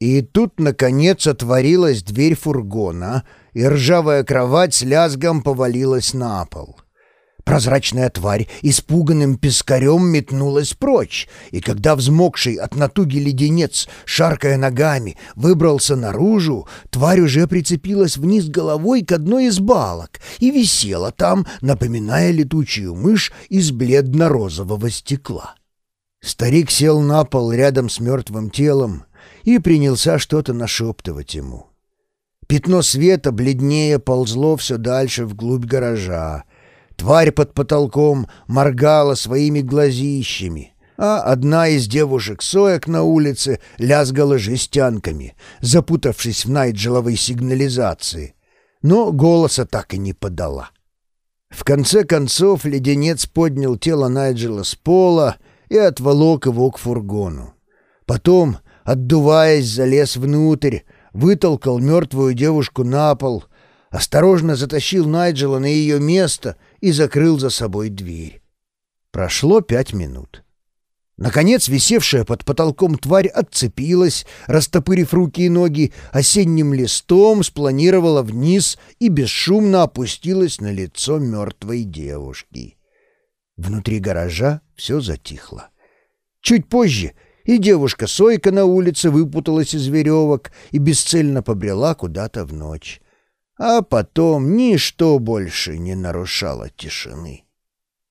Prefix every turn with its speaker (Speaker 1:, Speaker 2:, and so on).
Speaker 1: И тут, наконец, отворилась дверь фургона, и ржавая кровать с лязгом повалилась на пол. Прозрачная тварь испуганным пескарем метнулась прочь, и когда взмокший от натуги леденец, шаркая ногами, выбрался наружу, тварь уже прицепилась вниз головой к одной из балок и висела там, напоминая летучую мышь из бледно-розового стекла. Старик сел на пол рядом с мертвым телом и принялся что-то нашептывать ему. Пятно света бледнее ползло все дальше вглубь гаража, Тварь под потолком моргала своими глазищами, а одна из девушек-соек на улице лязгала жестянками, запутавшись в найджеловой сигнализации, но голоса так и не подала. В конце концов леденец поднял тело Найджела с пола и отволок его к фургону. Потом, отдуваясь, залез внутрь, вытолкал мертвую девушку на пол, осторожно затащил Найджела на ее место — и закрыл за собой дверь. Прошло пять минут. Наконец, висевшая под потолком тварь отцепилась, растопырив руки и ноги, осенним листом спланировала вниз и бесшумно опустилась на лицо мертвой девушки. Внутри гаража все затихло. Чуть позже и девушка-сойка на улице выпуталась из веревок и бесцельно побрела куда-то в ночь а потом ничто больше не нарушало тишины.